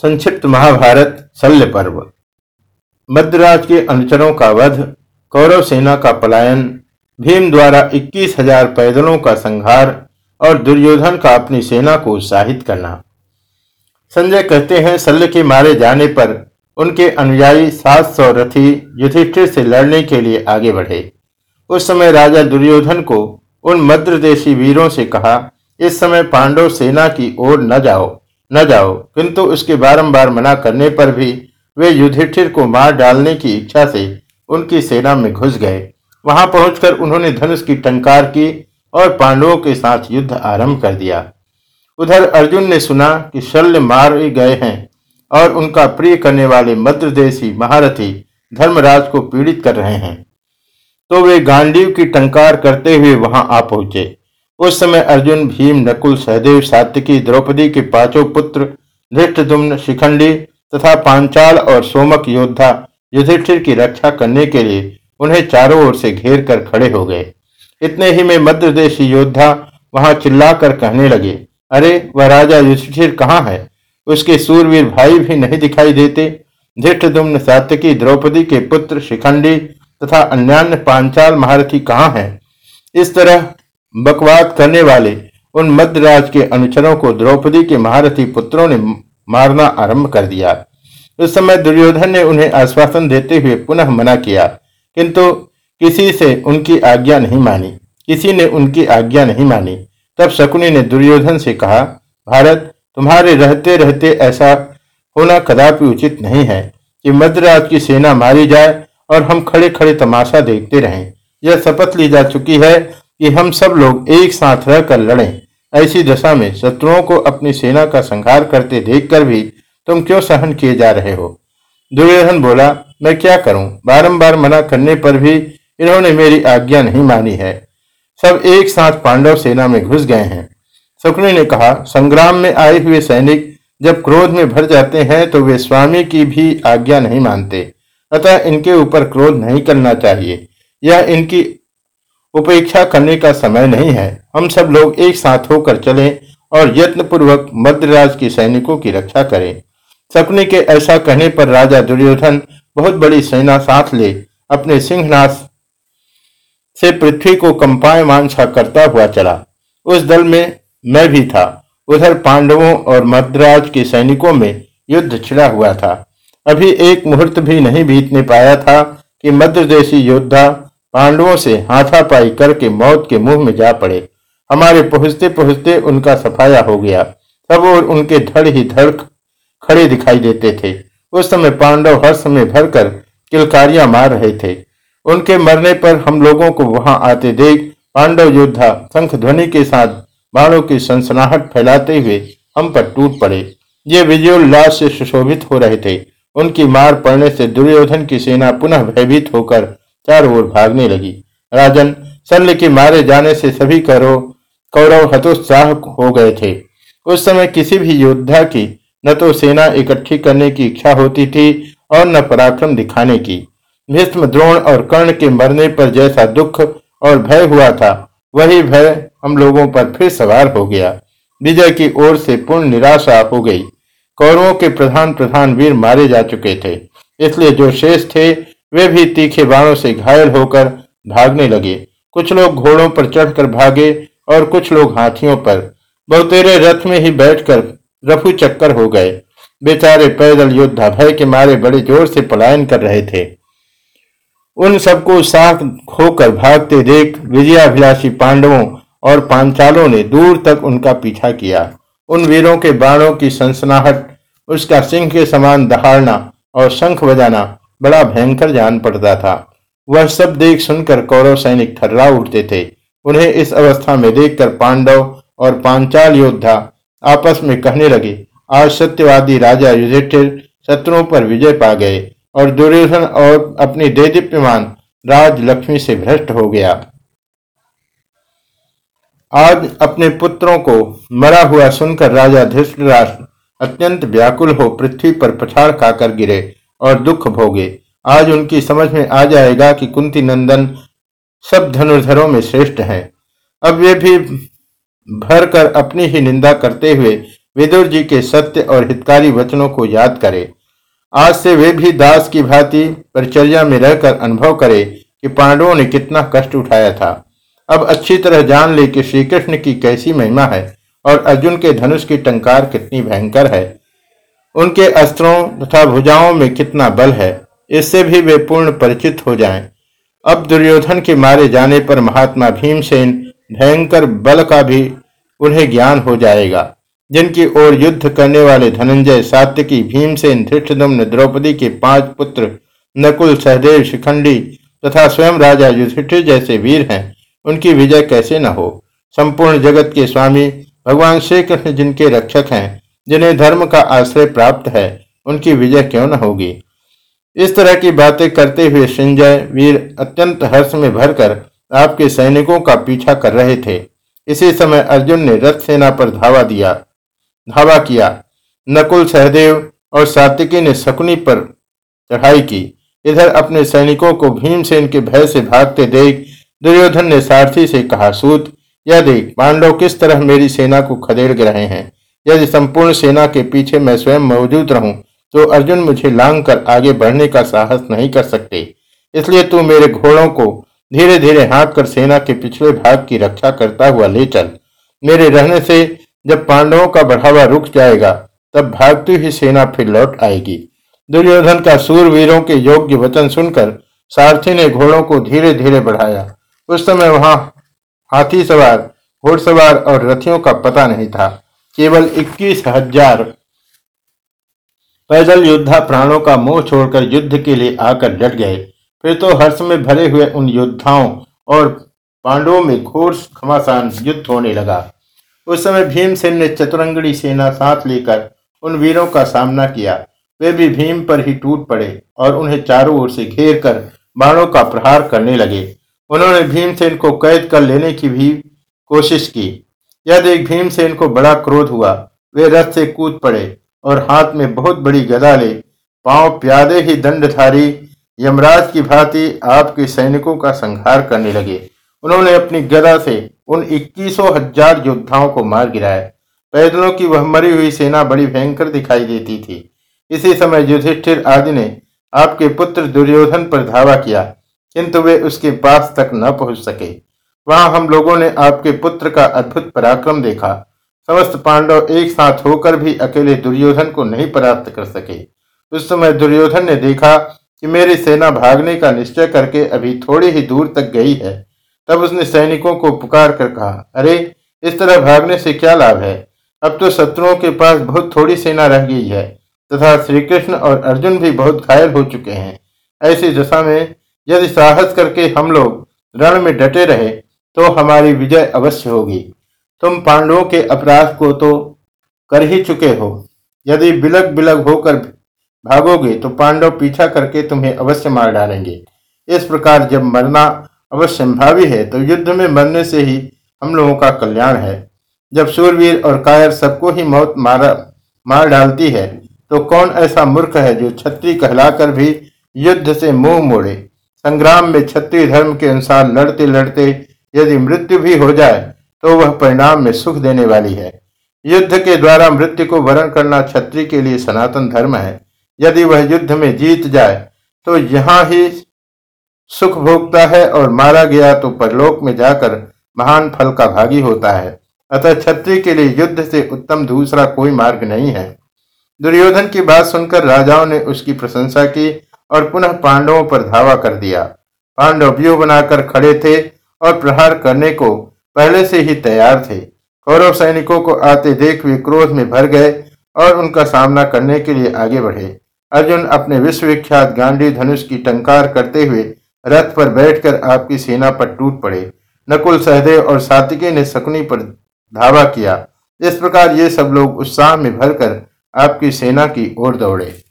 संक्षिप्त महाभारत, शल्य पर्व। मध्यराज के अनुचरों का वध, कौरव सेना का पलायन, भीम द्वारा इक्कीस हज़ार पैदलों का संहार और दुर्योधन का अपनी सेना को उत्साहित करना। संजय कहते हैं, शल्य के मारे जाने पर उनके अनुयायी सात सौ रथी युधिष्ठिर से लड़ने के लिए आगे बढ़े। उस समय राजा दुर्योधन को उन मद्रदेशी वीरों से कहा, इस समय पांडव सेना की ओर न जाओ। न जाओ। किंतु उसके बारंबार मना करने पर भी वे युधिष्ठिर को मार डालने की इच्छा से उनकी सेना में घुस गए। वहाँ पहुंचकर उन्होंने धनुष की टंकार की और पांडवों के साथ युद्ध आरंभ कर दिया। उधर अर्जुन ने सुना कि शल्य मार गए हैं और उनका प्रिय करने वाले मद्रदेशी महारथी धर्मराज को पीड़ित कर रहे हैं। तो वे गांडीव की टंकार करते हुए वहाँ आ पहुँचे। उस समय अर्जुन, भीम, नकुल, सहदेव, सात्विकी, द्रौपदी के पाँचों पुत्र धृष्टदुम्न शिखंडी तथा पांचाल और सोमक योद्धा युधिष्ठिर की रक्षा करने के लिए उन्हें चारों ओर से घेर कर खड़े हो गए। इतने ही में मध्यदेशी योद्धा वहाँ चिल्लाकर कहने लगे, अरे, वह राजा युधिष्ठिर कहाँ है? उसके सूरवीर भाई भी नहीं दिखाई देते। धृष्टदुम्न सात्यकी द्रौपदी के पुत्र, शिखंडी तथा अन्यान्य पांचाल महारथी कहाँ हैं? इस तरह बकवाद करने वाले उन मध्यराज के अनुचरों को द्रौपदी के महारथी पुत्रों ने मारना आरंभ कर दिया। उस समय दुर्योधन ने उन्हें आश्वासन देते हुए पुनः मना किया, किंतु किसी से उनकी आज्ञा नहीं मानी। किसी ने उनकी आज्ञा नहीं मानी। तब शकुनी ने दुर्योधन से कहा, भारत, तुम्हारे रहते रहते ऐसा होना कदापि उचित नहीं है कि मध्यराज की सेना मारी जाए और हम खड़े खड़े तमाशा देखते रहें। यह शपथ ली जा चुकी है कि हम सब लोग एक साथ रहकर लड़ें। ऐसी दशा में शत्रुओं को अपनी सेना का संहार करते देखकर भी तुम क्यों सहन किए जा रहे हो? दुर्योधन बोला, मैं क्या करूँ? बारंबार मना करने पर भी इन्होंने मेरी आज्ञा नहीं मानी है। सब एक साथ पांडव सेना में घुस गए हैं। सुखनी ने कहा, संग्राम में आए हुए सैनिक जब क्रोध में भर जाते हैं तो वे स्वामी की भी आज्ञा नहीं मानते। अतः इनके ऊपर क्रोध नहीं करना चाहिए। यह इनकी उपेक्षा करने का समय नहीं है। हम सब लोग एक साथ होकर चलें और यत्न पूर्वक मध्यराज के सैनिकों की रक्षा करें। सपने के ऐसा कहने पर राजा दुर्योधन बहुत बड़ी सेना साथ ले अपने सिंहनाश से पृथ्वी को कंपायमान सा करता हुआ चला। उस दल में मैं भी था। उधर पांडवों और मद्राज के सैनिकों में युद्ध छिड़ा हुआ था। अभी एक मुहूर्त भी नहीं बीतने पाया था कि मध्यदेशी योद्धा पांडवों से हाथापाई करके मौत के मुँह में जा पड़े। हमारे पहुँचते पहुँचते उनका सफाया हो गया। सब और उनके धड़ ही धड़ खड़े दिखाई देते थे। उस समय पांडव हर समय भरकर किलकारियाँ मार रहे थे। उनके मरने पर हम लोगों को वहाँ आते देख पांडव योद्धा, शंख ध्वनि के साथ बाणों की सनसनाहट फैलाते हुए हम पर टूट पड़े। ये विजयोल्लास से सुशोभित हो रहे थे। उनकी मार पड़ने से दुर्योधन की सेना पुनः भयभीत होकर चारों ओर भागने लगी। राजन शल्य के मारे जाने से सभी करो, कौरव हतोत्साह हो गए थे। उस समय किसी भी योद्धा की, न तो सेना इकट्ठी करने की इच्छा होती थी, और न पराक्रम दिखाने की। भीष्म द्रोण और कर्ण के मरने पर जैसा दुख और भय हुआ था, वही भय हम लोगों पर फिर सवार हो गया। विजय की ओर से पूर्ण निराशा हो गई। कौरवों के प्रधान प्रधान वीर मारे जा चुके थे, इसलिए जो शेष थे वे भी तीखे बाणों से घायल होकर भागने लगे। कुछ लोग घोड़ों पर चढ़कर भागे और कुछ लोग हाथियों पर। बहुतेरे रथ में ही बैठकर रफू चक्कर हो गए। बेचारे पैदल योद्धा भय के मारे बड़े ज़ोर से पलायन कर रहे थे। उन सबको साथ खोकर भागते देख विजयाभिलाषी पांडवों और पांचालों ने दूर तक उनका पीछा किया। उन वीरों के बाणों की सनसनाहट, उसका सिंह के समान दहाड़ना और शंख बजाना बड़ा भयंकर जान पड़ता था। वह सब देख सुनकर कौरव सैनिक थर्रा उठते थे। उन्हें इस अवस्था में देखकर पांडव और पांचाल योद्धा आपस में कहने लगे, आज सत्यवादी राजा युधिष्ठिर शत्रुओं पर विजय पा गए और दुर्योधन और अपनी देदीप्यमान राज लक्ष्मी से भ्रष्ट हो गया। आज अपने पुत्रों को मरा हुआ सुनकर राजा धृष्टराष्ट्र अत्यंत व्याकुल हो पृथ्वी पर पछाड़ खाकर गिरे। और दुख भोगे। आज उनकी समझ में आ जाएगा कि कुंती नंदन सब धनुर्धरों में श्रेष्ठ हैं। अब वे भी भर कर अपनी ही निंदा करते हुए विदुर जी के सत्य और हितकारी वचनों को याद करे। आज से वे भी दास की भांति परिचर्या में रहकर अनुभव करे कि पांडवों ने कितना कष्ट उठाया था। अब अच्छी तरह जान ले कि श्री कृष्ण की कैसी महिमा है और अर्जुन के धनुष की टंकार कितनी भयंकर है। उनके अस्त्रों तथा भुजाओं में कितना बल है, इससे भी वे पूर्ण परिचित हो जाएँ। अब दुर्योधन के मारे जाने पर महात्मा भीमसेन भयंकर बल का भी उन्हें ज्ञान हो जाएगा जिनकी ओर युद्ध करने वाले धनंजय सात्यकी, भीमसेन धृष्टदम्न द्रौपदी के पाँच पुत्र नकुल, सहदेव, शिखंडी तथा स्वयं राजा युधिष्ठिर जैसे वीर हैं, उनकी विजय कैसे न हो संपूर्ण जगत के स्वामी भगवान श्री कृष्ण जिनके रक्षक हैं जिन्हें धर्म का आश्रय प्राप्त है, उनकी विजय क्यों न होगी? इस तरह की बातें करते हुए संजय वीर अत्यंत हर्ष में भरकर आपके सैनिकों का पीछा कर रहे थे। इसी समय अर्जुन ने रथ सेना पर धावा दिया। धावा किया। नकुल सहदेव और सातिकी ने शकुनी पर चढ़ाई की। इधर अपने सैनिकों को भीमसेन के भय से भागते देख दुर्योधन ने सारथी से कहा, सूत, यह देख, पांडव किस तरह मेरी सेना को खदेड़ रहे हैं? यदि संपूर्ण सेना के पीछे मैं स्वयं मौजूद रहूँ तो अर्जुन मुझे लांग कर आगे बढ़ने का साहस नहीं कर सकते। इसलिए तू मेरे घोड़ों को धीरे धीरे हाँक कर सेना के पिछले भाग की रक्षा करता हुआ ले चल। मेरे रहने से जब पांडवों का बढ़ावा रुक जाएगा, तब भागती ही सेना फिर लौट आएगी। दुर्योधन का सूरवीरों के योग्य वचन सुनकर सारथी ने घोड़ों को धीरे धीरे बढ़ाया। उस समय वहाँ हाथी सवार, घोड़सवार और रथियों का पता नहीं था। केवल इक्कीस हज़ार पैदल योद्धा प्राणों का मोह छोड़कर युद्ध के लिए आकर डट गए। फिर तो हर्ष में भरे हुए उन योद्धाओं और पांडवों में घोर घमासान युद्ध होने लगा। उस समय भीमसेन ने चतुरंगड़ी सेना साथ लेकर उन वीरों का सामना किया। वे भी भीम पर ही टूट पड़े और उन्हें चारों ओर से घेर कर बाणों का प्रहार करने लगे। उन्होंने भीमसेन को कैद कर लेने की भी कोशिश की। यह देख भीमसेन को बड़ा क्रोध हुआ, वे रथ से कूद पड़े और हाथ में बहुत बड़ी गदा ले। पाँव प्यादे ही दंडधारी यमराज की भांति आपके सैनिकों का संहार करने लगे। उन्होंने अपनी गदा से उन इक्कीसों हज़ार योद्धाओं को मार गिराया। पैदलों की वह मरी हुई सेना बड़ी भयंकर दिखाई देती थी। इसी समय युधिष्ठिर आदि ने आपके पुत्र दुर्योधन पर धावा किया, किंतु वे उसके पास तक न पहुँच सके। वहाँ हम लोगों ने आपके पुत्र का अद्भुत पराक्रम देखा। समस्त पांडव एक साथ होकर भी अकेले दुर्योधन को नहीं परास्त कर सके। उस समय दुर्योधन ने देखा कि मेरी सेना भागने का निश्चय करके अभी थोड़ी ही दूर तक गई है। तब उसने सैनिकों को पुकार कर कहा, अरे, इस तरह भागने से क्या लाभ है? अब तो शत्रुओं के पास बहुत थोड़ी सेना रह गई है, तथा श्री कृष्ण और अर्जुन भी बहुत घायल हो चुके हैं। ऐसी दशा में यदि साहस करके हम लोग रण में डटे रहे तो हमारी विजय अवश्य होगी। तुम पांडवों के अपराध को तो कर ही चुके हो। यदि बिलग बिलग होकर भागोगे तो पांडव पीछा करके तुम्हें अवश्य मार डालेंगे। इस प्रकार जब मरना अवश्यंभावी है तो युद्ध में मरने से ही हम लोगों का कल्याण है। जब सूरवीर और कायर सबको ही मौत मारा, मार डालती है तो कौन ऐसा मूर्ख है जो छत्री कहलाकर भी युद्ध से मुँह मोड़े? संग्राम में क्षत्रिय धर्म के अनुसार लड़ते लड़ते यदि मृत्यु भी हो जाए तो वह परिणाम में सुख देने वाली है। युद्ध के द्वारा मृत्यु को वरण करना क्षत्रिय के लिए सनातन धर्म है। यदि वह युद्ध में जीत जाए तो यहाँ ही सुख भोगता है और मारा गया तो परलोक में जाकर महान फल का भागी होता है। अतः क्षत्रिय के लिए युद्ध से उत्तम दूसरा कोई मार्ग नहीं है। दुर्योधन की बात सुनकर राजाओं ने उसकी प्रशंसा की और पुनः पांडवों पर धावा कर दिया। पांडव व्यू बनाकर खड़े थे और प्रहार करने को पहले से ही तैयार थे। कौरव सैनिकों को आते देख वे क्रोध में भर गए और उनका सामना करने के लिए आगे बढ़े। अर्जुन अपने विश्वविख्यात गांडी धनुष की टंकार करते हुए रथ पर बैठकर आपकी सेना पर टूट पड़े। नकुल सहदेव और सातिके ने शकुनी पर धावा किया। इस प्रकार ये सब लोग उत्साह में भरकर आपकी सेना की ओर दौड़े।